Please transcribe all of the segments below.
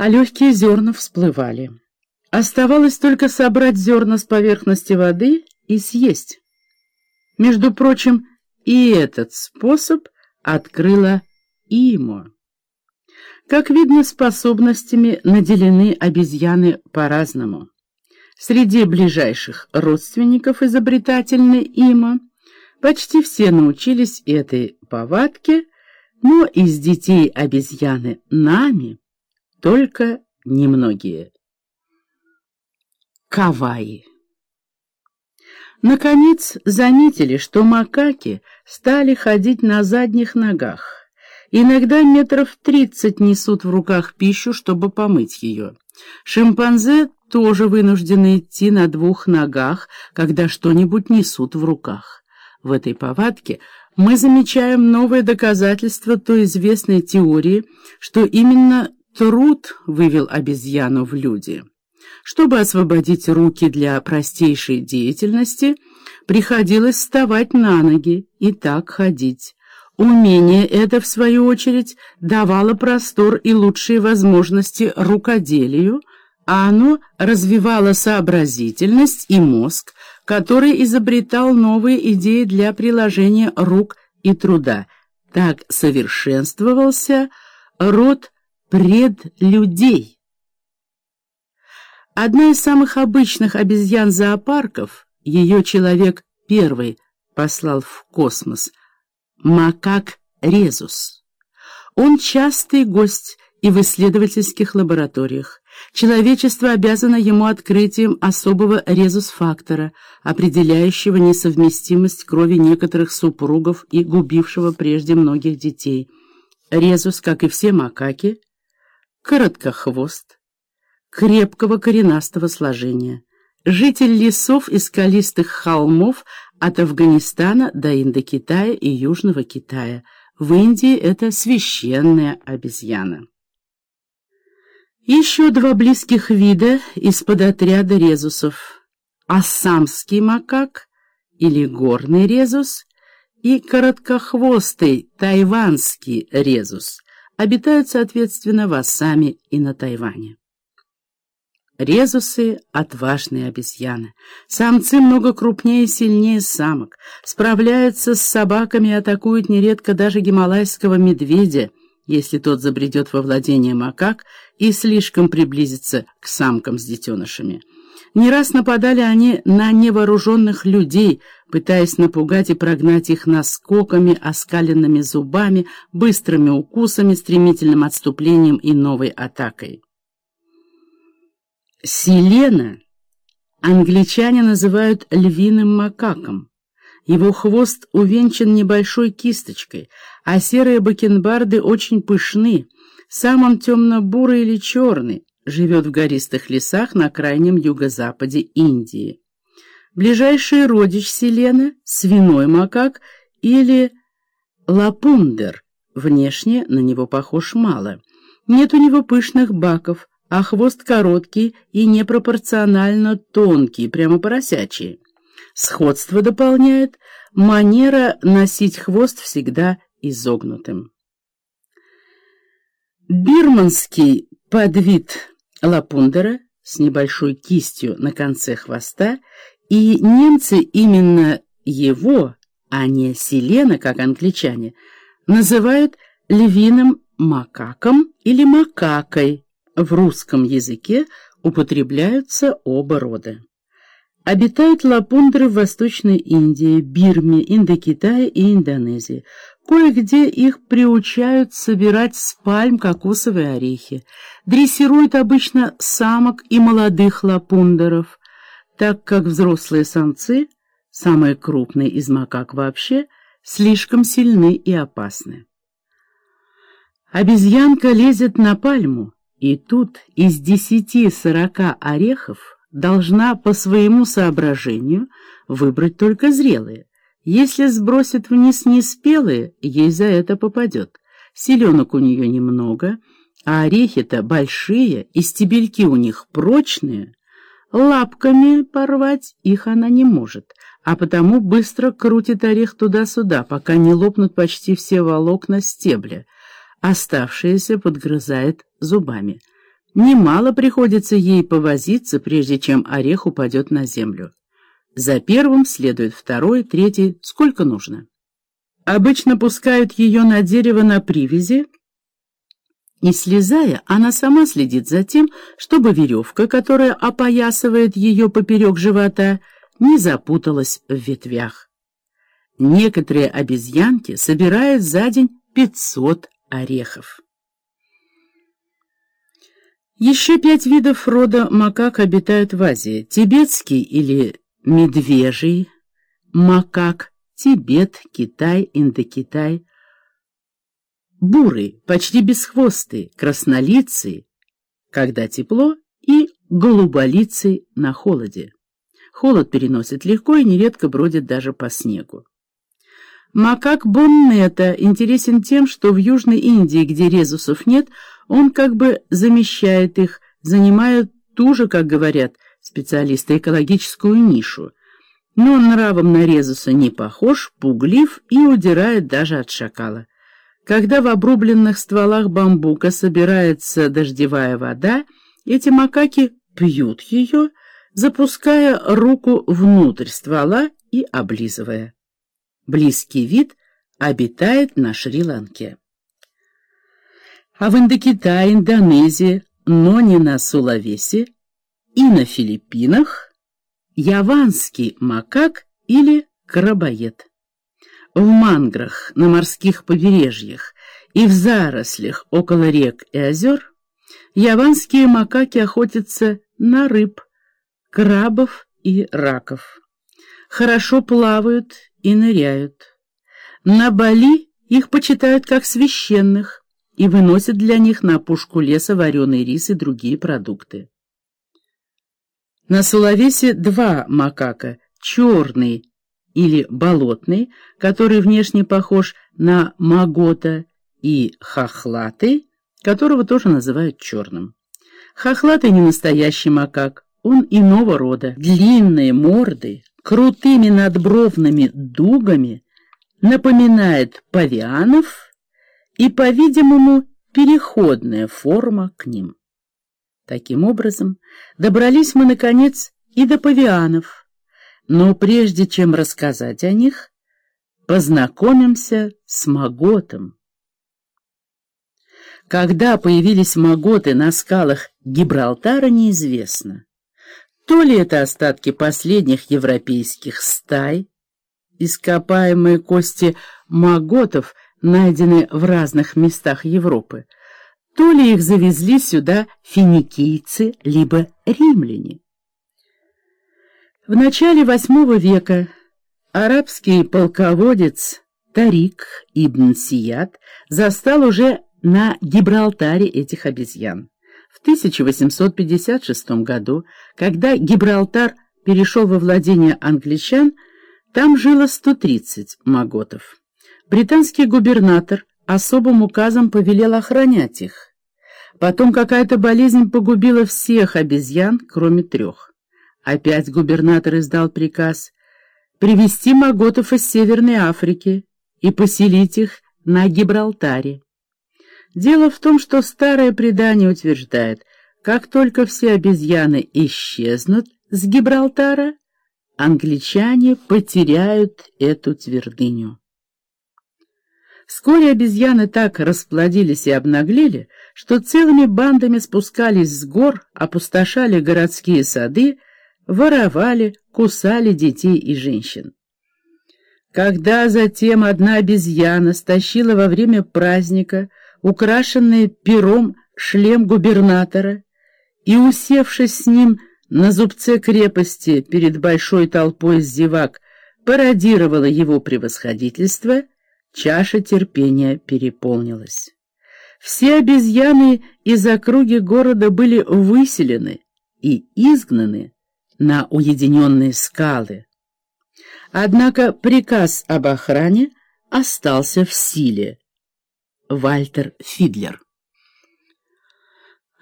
а легкие зерна всплывали. Оставалось только собрать зерна с поверхности воды и съесть. Между прочим, и этот способ открыла Имо. Как видно, способностями наделены обезьяны по-разному. Среди ближайших родственников изобретательной Има почти все научились этой повадке, но из детей обезьяны нами только немногие. Каваи Наконец заметили, что макаки стали ходить на задних ногах. Иногда метров тридцать несут в руках пищу, чтобы помыть ее. Шимпанзе тоже вынуждены идти на двух ногах, когда что-нибудь несут в руках. В этой повадке мы замечаем новое доказательство той известной теории, что именно труд вывел обезьяну в люди. Чтобы освободить руки для простейшей деятельности, приходилось вставать на ноги и так ходить. Умение это, в свою очередь, давало простор и лучшие возможности рукоделию, а оно развивало сообразительность и мозг, который изобретал новые идеи для приложения рук и труда. Так совершенствовался род предлюдей. Одна из самых обычных обезьян зоопарков, ее человек первый послал в космос – макак резус. Он частый гость и в исследовательских лабораториях. Человечество обязано ему открытием особого резус-фактора, определяющего несовместимость крови некоторых супругов и губившего прежде многих детей. Резус, как и все макаки, короткохвост, крепкого коренастого сложения. Житель лесов и скалистых холмов от Афганистана до Индокитая и Южного Китая. В Индии это священная обезьяна. Еще два близких вида из-под отряда резусов. Ассамский макак или горный резус и короткохвостый тайванский резус обитают, соответственно, в Ассаме и на Тайване. Резусы — отважные обезьяны. Самцы много крупнее и сильнее самок. Справляются с собаками и атакуют нередко даже гималайского медведя, если тот забредет во владение макак и слишком приблизится к самкам с детенышами. Не раз нападали они на невооруженных людей, пытаясь напугать и прогнать их наскоками, оскаленными зубами, быстрыми укусами, стремительным отступлением и новой атакой. Селена англичане называют львиным макаком. Его хвост увенчан небольшой кисточкой, а серые бакенбарды очень пышны. Сам он темно-бурый или черный, живет в гористых лесах на крайнем юго-западе Индии. Ближайший родич селены — свиной макак или лапундер. Внешне на него похож мало. Нет у него пышных баков, а хвост короткий и непропорционально тонкий, прямо поросячий. Сходство дополняет манера носить хвост всегда изогнутым. Бирманский подвид лапундера с небольшой кистью на конце хвоста, и немцы именно его, а не селена, как англичане, называют львиным макаком или макакой, в русском языке употребляются оба рода. Обитают лапундры в Восточной Индии, Бирме, Индокитае и Индонезии. Кое-где их приучают собирать с пальм кокосовые орехи. Дрессируют обычно самок и молодых лапундеров, так как взрослые самцы, самые крупные из макак вообще, слишком сильны и опасны. Обезьянка лезет на пальму, и тут из десяти-сорока орехов должна по своему соображению выбрать только зрелые. Если сбросит вниз неспелые, ей за это попадет. Селенок у нее немного, а орехи-то большие, и стебельки у них прочные. Лапками порвать их она не может, а потому быстро крутит орех туда-сюда, пока не лопнут почти все волокна стебля — Оставшееся подгрызает зубами. Немало приходится ей повозиться, прежде чем орех упадет на землю. За первым следует второй, третий, сколько нужно. Обычно пускают ее на дерево на привязи, и, слезая, она сама следит за тем, чтобы веревка, которая опоясывает ее поперек живота, не запуталась в ветвях. Некоторые обезьянки собирают за день 500 орехов. Еще пять видов рода макак обитают в Азии. Тибетский или медвежий макак, Тибет, Китай, Индокитай, бурый, почти бесхвостый, краснолицый, когда тепло, и голуболицый на холоде. Холод переносит легко и нередко бродит даже по снегу. Макак Боннета интересен тем, что в Южной Индии, где резусов нет, он как бы замещает их, занимая ту же, как говорят специалисты, экологическую нишу. Но он нравом на резуса не похож, пуглив и удирает даже от шакала. Когда в обрубленных стволах бамбука собирается дождевая вода, эти макаки пьют ее, запуская руку внутрь ствола и облизывая. Близкий вид обитает на Шри-Ланке. А в Индокитае, Индонезии, но не на Сулавесе и на Филиппинах яванский макак или крабоед в манграх на морских побережьях и в зарослях около рек и озер яванские макаки охотятся на рыб, крабов и раков. Хорошо плавают и ныряют. На Бали их почитают как священных и выносят для них на пушку леса вареный рис и другие продукты. На Сулавесе два макака, черный или болотный, который внешне похож на магота, и хохлатый, которого тоже называют черным. Хохлатый не настоящий макак, он иного рода. Длинные морды, крутыми надбровными дугами, напоминает павианов и, по-видимому, переходная форма к ним. Таким образом, добрались мы, наконец, и до павианов, но прежде чем рассказать о них, познакомимся с Маготом. Когда появились Маготы на скалах Гибралтара, неизвестно. То ли это остатки последних европейских стай, ископаемые кости Маготов найдены в разных местах Европы, то ли их завезли сюда финикийцы, либо римляне. В начале восьмого века арабский полководец Тарик ибн Сияд застал уже на Гибралтаре этих обезьян. В 1856 году, когда Гибралтар перешел во владение англичан, там жило 130 маготов. Британский губернатор особым указом повелел охранять их. Потом какая-то болезнь погубила всех обезьян, кроме трех. Опять губернатор издал приказ привести маготов из Северной Африки и поселить их на Гибралтаре. Дело в том, что старое предание утверждает, как только все обезьяны исчезнут с Гибралтара, англичане потеряют эту твердыню. Вскоре обезьяны так расплодились и обнаглели, что целыми бандами спускались с гор, опустошали городские сады, воровали, кусали детей и женщин. Когда затем одна обезьяна стащила во время праздника украшенный пером шлем губернатора и, усевшись с ним на зубце крепости перед большой толпой зевак, пародировала его превосходительство, чаша терпения переполнилась. Все обезьяны из округи города были выселены и изгнаны на уединенные скалы. Однако приказ об охране остался в силе. Вальтер Фидлер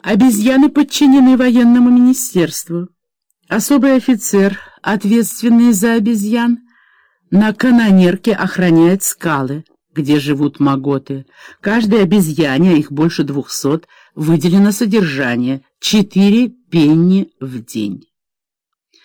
Обезьяны подчинены военному министерству. Особый офицер, ответственный за обезьян, на канонерке охраняет скалы, где живут маготы. Каждой обезьяне, а их больше двухсот, выделено содержание — четыре пенни в день.